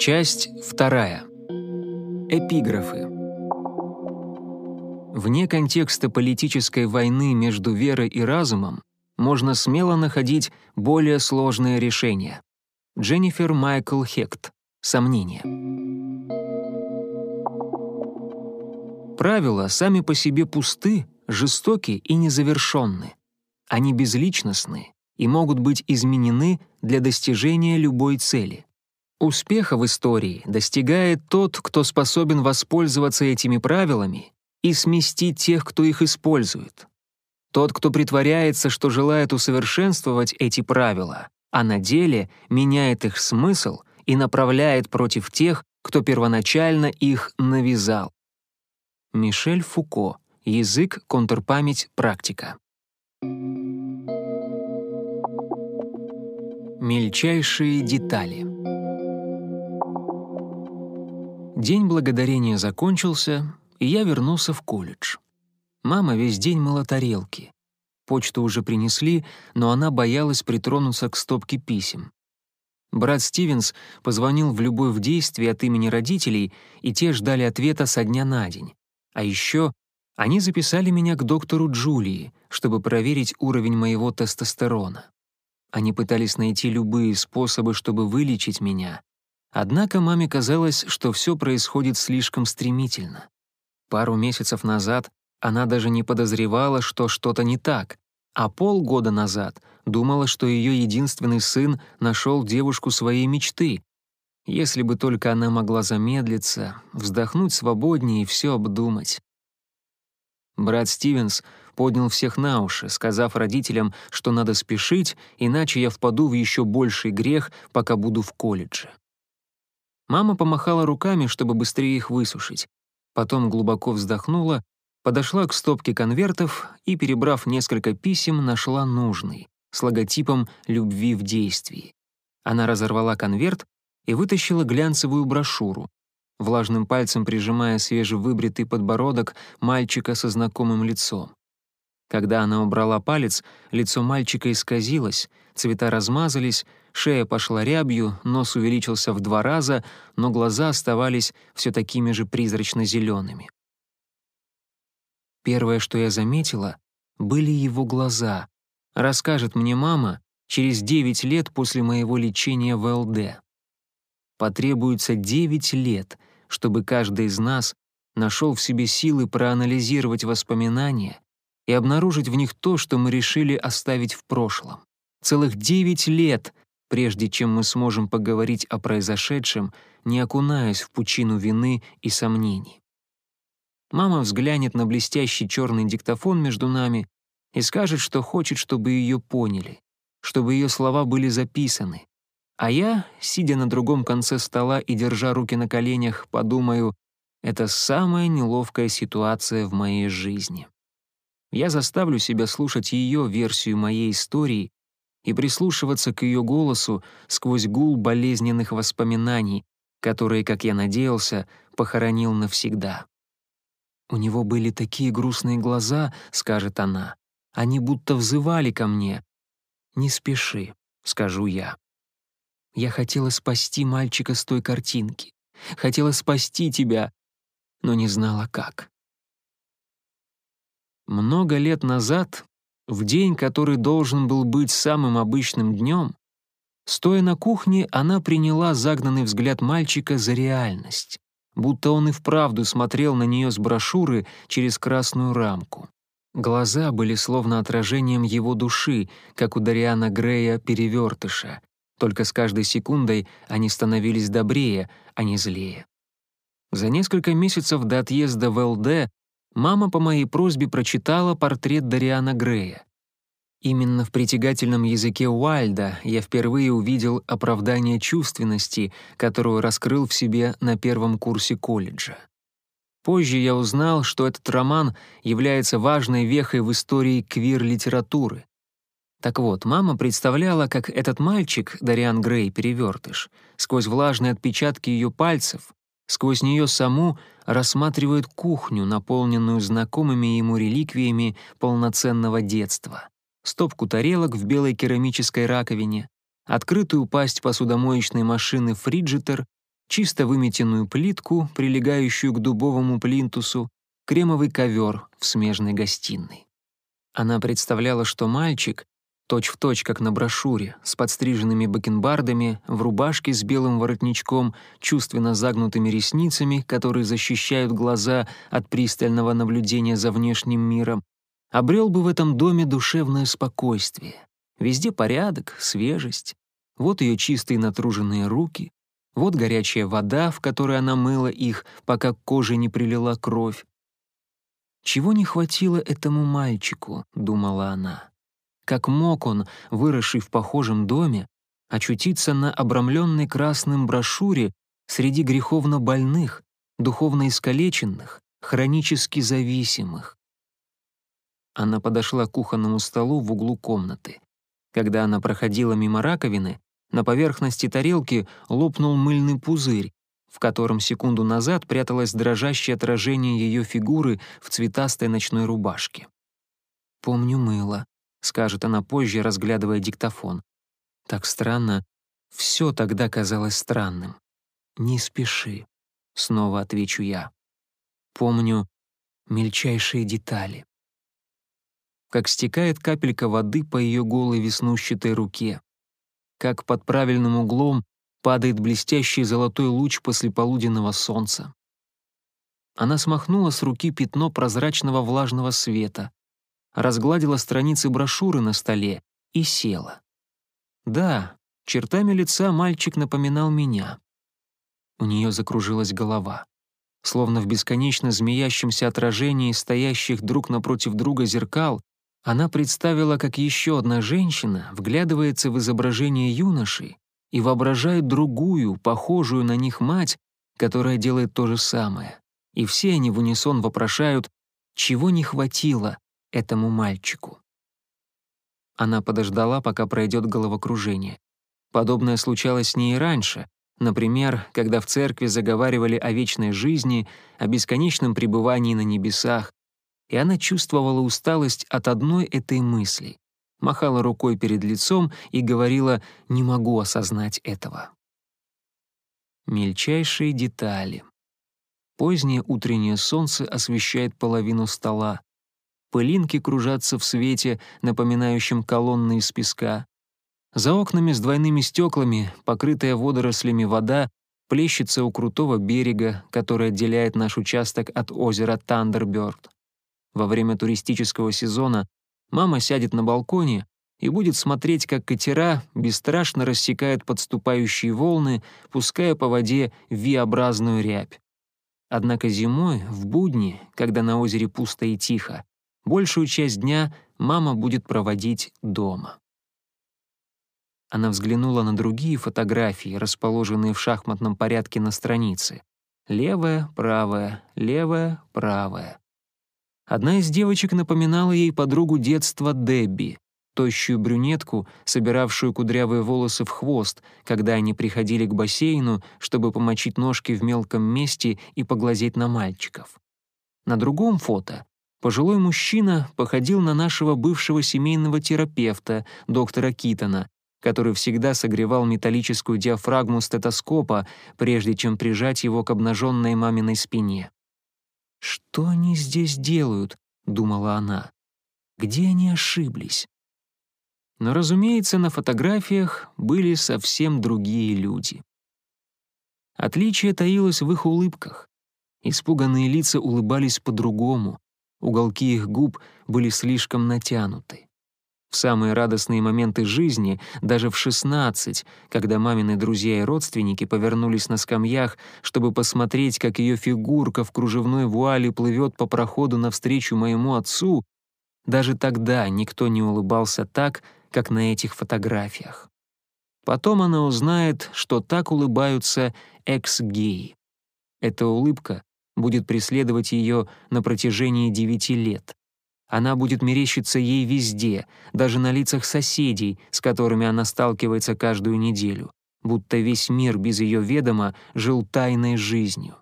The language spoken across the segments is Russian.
Часть вторая. Эпиграфы. Вне контекста политической войны между верой и разумом можно смело находить более сложные решения. Дженнифер Майкл Хект. Сомнения. Правила сами по себе пусты, жестоки и незавершенны. Они безличностны и могут быть изменены для достижения любой цели. Успеха в истории достигает тот, кто способен воспользоваться этими правилами и сместить тех, кто их использует. Тот, кто притворяется, что желает усовершенствовать эти правила, а на деле меняет их смысл и направляет против тех, кто первоначально их навязал. Мишель Фуко. Язык, контрпамять, практика. Мельчайшие детали. День благодарения закончился, и я вернулся в колледж. Мама весь день мыла тарелки. Почту уже принесли, но она боялась притронуться к стопке писем. Брат Стивенс позвонил в любовь в действии от имени родителей, и те ждали ответа со дня на день. А еще они записали меня к доктору Джулии, чтобы проверить уровень моего тестостерона. Они пытались найти любые способы, чтобы вылечить меня, Однако маме казалось, что все происходит слишком стремительно. Пару месяцев назад она даже не подозревала, что что-то не так, а полгода назад думала, что ее единственный сын нашел девушку своей мечты. Если бы только она могла замедлиться, вздохнуть свободнее и все обдумать. Брат Стивенс поднял всех на уши, сказав родителям, что надо спешить, иначе я впаду в еще больший грех, пока буду в колледже. Мама помахала руками, чтобы быстрее их высушить. Потом глубоко вздохнула, подошла к стопке конвертов и, перебрав несколько писем, нашла нужный, с логотипом «Любви в действии». Она разорвала конверт и вытащила глянцевую брошюру, влажным пальцем прижимая свежевыбритый подбородок мальчика со знакомым лицом. Когда она убрала палец, лицо мальчика исказилось, цвета размазались, шея пошла рябью, нос увеличился в два раза, но глаза оставались все такими же призрачно-зелеными. Первое, что я заметила, были его глаза. Расскажет мне мама через девять лет после моего лечения в ЛД. Потребуется девять лет, чтобы каждый из нас нашел в себе силы проанализировать воспоминания и обнаружить в них то, что мы решили оставить в прошлом. Целых девять лет, прежде чем мы сможем поговорить о произошедшем, не окунаясь в пучину вины и сомнений. Мама взглянет на блестящий черный диктофон между нами и скажет, что хочет, чтобы ее поняли, чтобы ее слова были записаны. А я, сидя на другом конце стола и держа руки на коленях, подумаю, это самая неловкая ситуация в моей жизни. Я заставлю себя слушать ее версию моей истории и прислушиваться к ее голосу сквозь гул болезненных воспоминаний, которые, как я надеялся, похоронил навсегда. «У него были такие грустные глаза», — скажет она. «Они будто взывали ко мне». «Не спеши», — скажу я. Я хотела спасти мальчика с той картинки. Хотела спасти тебя, но не знала как. Много лет назад, в день, который должен был быть самым обычным днем, стоя на кухне, она приняла загнанный взгляд мальчика за реальность, будто он и вправду смотрел на нее с брошюры через красную рамку. Глаза были словно отражением его души, как у Дариана Грея перевертыша, только с каждой секундой они становились добрее, а не злее. За несколько месяцев до отъезда в ЛД мама по моей просьбе прочитала портрет Дариана Грея. Именно в притягательном языке Уайльда я впервые увидел оправдание чувственности, которую раскрыл в себе на первом курсе колледжа. Позже я узнал, что этот роман является важной вехой в истории квир-литературы. Так вот, мама представляла, как этот мальчик, Дариан Грей, перевертыш, сквозь влажные отпечатки ее пальцев, сквозь нее саму рассматривает кухню, наполненную знакомыми ему реликвиями полноценного детства. Стопку тарелок в белой керамической раковине, открытую пасть посудомоечной машины «Фриджитер» чисто выметенную плитку, прилегающую к дубовому плинтусу, кремовый ковер в смежной гостиной. Она представляла, что мальчик, точь-в-точь, как на брошюре, с подстриженными бакенбардами, в рубашке с белым воротничком, чувственно загнутыми ресницами, которые защищают глаза от пристального наблюдения за внешним миром, обрел бы в этом доме душевное спокойствие. Везде порядок, свежесть. Вот ее чистые натруженные руки, вот горячая вода, в которой она мыла их, пока к коже не прилила кровь. «Чего не хватило этому мальчику?» — думала она. Как мог он, выросший в похожем доме, очутиться на обрамленной красным брошюре среди греховно больных, духовно искалеченных, хронически зависимых? Она подошла к кухонному столу в углу комнаты. Когда она проходила мимо раковины, на поверхности тарелки лопнул мыльный пузырь, в котором секунду назад пряталось дрожащее отражение ее фигуры в цветастой ночной рубашке. «Помню мыло», — скажет она позже, разглядывая диктофон. «Так странно. Все тогда казалось странным. Не спеши», — снова отвечу я. Помню мельчайшие детали. Как стекает капелька воды по ее голой веснущатой руке. Как под правильным углом падает блестящий золотой луч после полуденного солнца. Она смахнула с руки пятно прозрачного влажного света разгладила страницы брошюры на столе и села. Да, чертами лица мальчик напоминал меня. У нее закружилась голова. Словно в бесконечно змеящемся отражении стоящих друг напротив друга зеркал, она представила, как еще одна женщина вглядывается в изображение юноши и воображает другую, похожую на них мать, которая делает то же самое. И все они в унисон вопрошают, чего не хватило этому мальчику. Она подождала, пока пройдет головокружение. Подобное случалось с ней и раньше, например, когда в церкви заговаривали о вечной жизни, о бесконечном пребывании на небесах, и она чувствовала усталость от одной этой мысли, махала рукой перед лицом и говорила «не могу осознать этого». Мельчайшие детали. Позднее утреннее солнце освещает половину стола. Пылинки кружатся в свете, напоминающем колонны из песка. За окнами с двойными стеклами, покрытая водорослями вода, плещется у крутого берега, который отделяет наш участок от озера Тандербёрд. Во время туристического сезона мама сядет на балконе и будет смотреть, как катера бесстрашно рассекают подступающие волны, пуская по воде V-образную рябь. Однако зимой, в будни, когда на озере пусто и тихо, Большую часть дня мама будет проводить дома. Она взглянула на другие фотографии, расположенные в шахматном порядке на странице. Левая, правая, левая, правая. Одна из девочек напоминала ей подругу детства Дебби, тощую брюнетку, собиравшую кудрявые волосы в хвост, когда они приходили к бассейну, чтобы помочить ножки в мелком месте и поглазеть на мальчиков. На другом фото Пожилой мужчина походил на нашего бывшего семейного терапевта, доктора Китона, который всегда согревал металлическую диафрагму стетоскопа, прежде чем прижать его к обнаженной маминой спине. «Что они здесь делают?» — думала она. «Где они ошиблись?» Но, разумеется, на фотографиях были совсем другие люди. Отличие таилось в их улыбках. Испуганные лица улыбались по-другому, Уголки их губ были слишком натянуты. В самые радостные моменты жизни, даже в 16, когда мамины друзья и родственники повернулись на скамьях, чтобы посмотреть, как ее фигурка в кружевной вуале плывет по проходу навстречу моему отцу, даже тогда никто не улыбался так, как на этих фотографиях. Потом она узнает, что так улыбаются экс-геи. Эта улыбка будет преследовать ее на протяжении девяти лет. Она будет мерещиться ей везде, даже на лицах соседей, с которыми она сталкивается каждую неделю, будто весь мир без ее ведома жил тайной жизнью.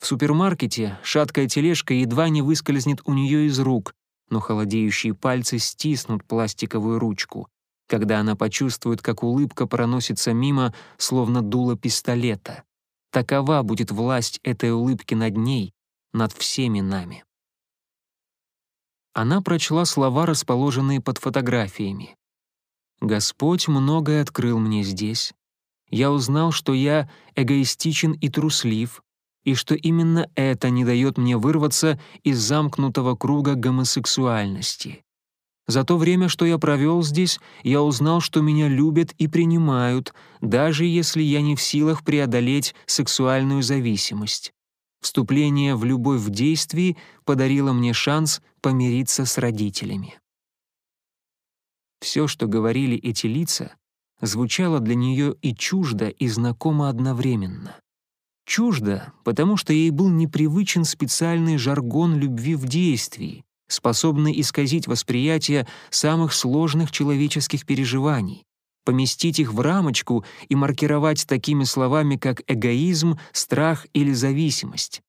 В супермаркете шаткая тележка едва не выскользнет у нее из рук, но холодеющие пальцы стиснут пластиковую ручку, когда она почувствует, как улыбка проносится мимо, словно дуло пистолета. Такова будет власть этой улыбки над ней, над всеми нами. Она прочла слова, расположенные под фотографиями. «Господь многое открыл мне здесь. Я узнал, что я эгоистичен и труслив, и что именно это не дает мне вырваться из замкнутого круга гомосексуальности. За то время, что я провел здесь, я узнал, что меня любят и принимают, даже если я не в силах преодолеть сексуальную зависимость. Вступление в любовь в действии подарило мне шанс помириться с родителями. Все, что говорили эти лица, звучало для нее и чуждо, и знакомо одновременно. Чуждо, потому что ей был непривычен специальный жаргон любви в действии, способный исказить восприятие самых сложных человеческих переживаний, поместить их в рамочку и маркировать такими словами, как эгоизм, страх или зависимость.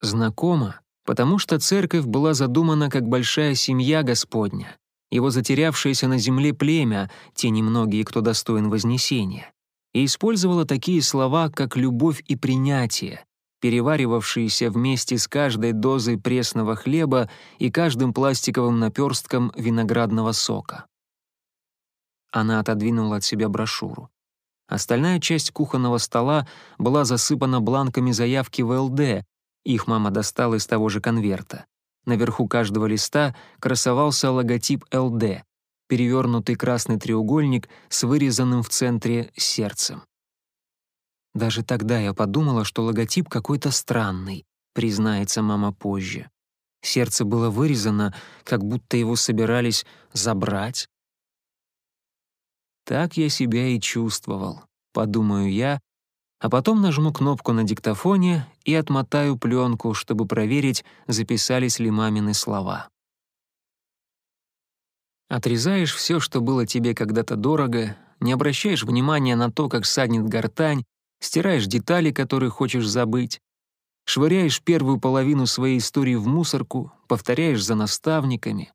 Знакомо, потому что церковь была задумана как большая семья Господня, его затерявшееся на земле племя, те немногие, кто достоин вознесения, и использовала такие слова, как «любовь» и «принятие», переваривавшиеся вместе с каждой дозой пресного хлеба и каждым пластиковым наперстком виноградного сока. Она отодвинула от себя брошюру. Остальная часть кухонного стола была засыпана бланками заявки в ЛД, их мама достала из того же конверта. Наверху каждого листа красовался логотип ЛД, перевернутый красный треугольник с вырезанным в центре сердцем. Даже тогда я подумала, что логотип какой-то странный, признается мама позже. Сердце было вырезано, как будто его собирались забрать. Так я себя и чувствовал, подумаю я, а потом нажму кнопку на диктофоне и отмотаю пленку, чтобы проверить, записались ли мамины слова. Отрезаешь все, что было тебе когда-то дорого, не обращаешь внимания на то, как саднет гортань, стираешь детали, которые хочешь забыть, швыряешь первую половину своей истории в мусорку, повторяешь за наставниками.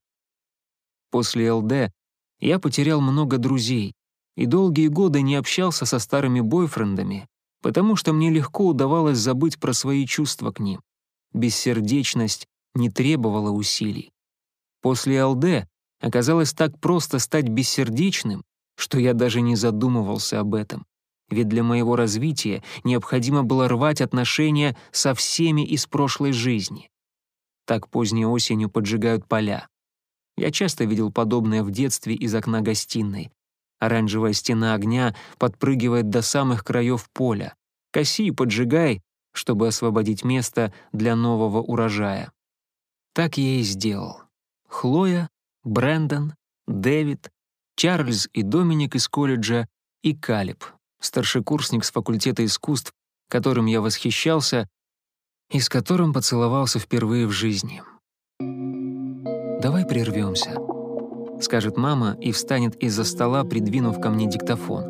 После ЛД я потерял много друзей и долгие годы не общался со старыми бойфрендами, потому что мне легко удавалось забыть про свои чувства к ним. Бессердечность не требовала усилий. После ЛД оказалось так просто стать бессердечным, что я даже не задумывался об этом ведь для моего развития необходимо было рвать отношения со всеми из прошлой жизни. Так поздней осенью поджигают поля. Я часто видел подобное в детстве из окна гостиной. Оранжевая стена огня подпрыгивает до самых краев поля. Коси и поджигай, чтобы освободить место для нового урожая. Так я и сделал. Хлоя, Брэндон, Дэвид, Чарльз и Доминик из колледжа и Калиб, старшекурсник с факультета искусств, которым я восхищался и с которым поцеловался впервые в жизни. «Давай прервемся», — скажет мама и встанет из-за стола, придвинув ко мне диктофон.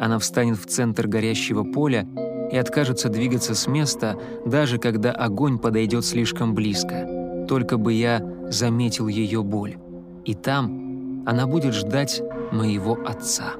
Она встанет в центр горящего поля и откажется двигаться с места, даже когда огонь подойдет слишком близко, только бы я заметил ее боль. И там она будет ждать моего отца.